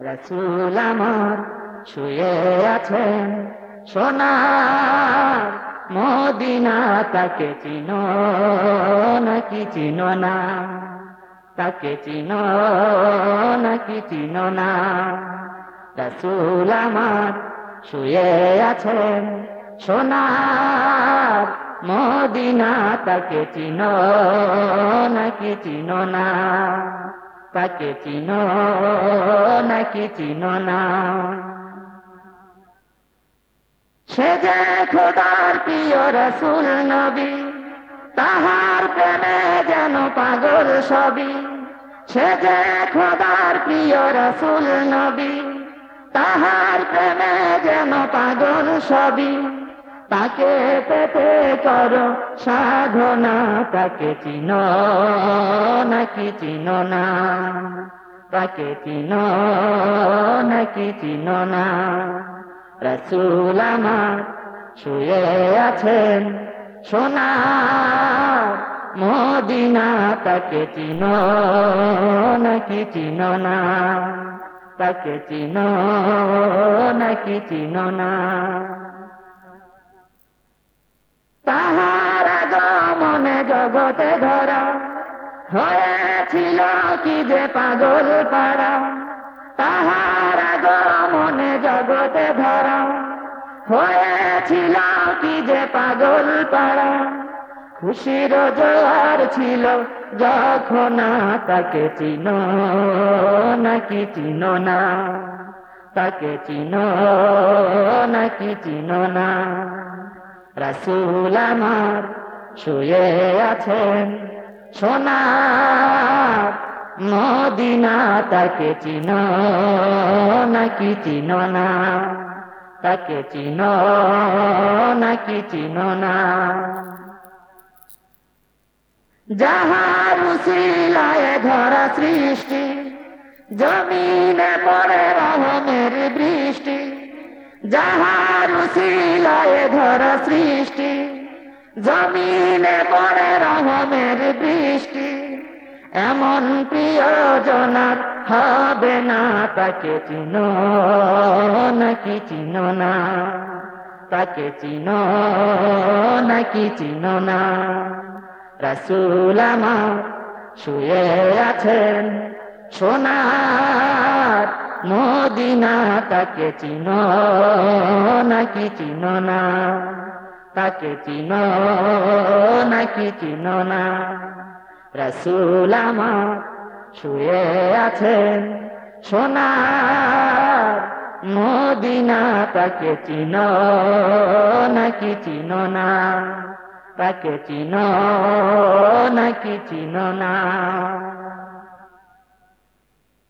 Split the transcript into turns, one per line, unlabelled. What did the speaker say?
রসুল আমার শুয়ে আছেন। সোনার মদিনা তাকে চিনো নাকি চিনো না? তাকে চিনো নাকি চিনো না? রসুল আমার শুয়ে আছেন। সোনার মদিনা তাকে চিনো নাকি চিনো না? তাকে চিনো নাকি চিনো না। সে যে খোদার প্রিয় রসুল নবী, তাহার প্রেমে যেন পাগল সবই। সে যে খোদার প্রিয় রসুল নবী, তাহার প্রেমে যেন পাগল সবই। তাকে পেতে করো সাধনা, তাকে চিন নাকি চিন না। তাকে চিন নাকি চিন না রসুল আমার শুয়ে আছেন সোনা মদিনা তাকে চিন নাকি চিন না তাকে চিন নাকি চিন না তাহার মনে জগতে ধরা হয়েছিল কি যে পাগল পাড়া? তাহার মনে জগতে ধরা। হয়েছিল কি যে পাগল পাড়া? খুশির জোয়ার ছিল যখন তাকে চিন নাকি চিন না? তাকে চিন নাকি চিন না? রসুল আমার শুয়ে আছেন। সোনার মদিনা তাকে চিন নাকি চিন না? তাকে চিন নাকি চিন না? যাহার উশিলায় ধরা সৃষ্টি, জমিনে পড়ে রহমের বৃষ্টি, যাহার উশিলায় ধরা সৃষ্টি জমিনে পড়ে রহমের বৃষ্টি। এমন প্রিয়জনার হবে না, তাকে চিন নাকি চিন না? তাকে চিন নাকি চিন না? রসুল আমার শুয়ে আছেন, সোনার মদিনা, তাকে চিন নাকি চিন না? তাকে চিন, নাকি চিন না? রসুল শুয়ে আছেন সোনা মদিনা তাকে চিন, নাকি চিন না? তাকে চিন, নাকি চিন না?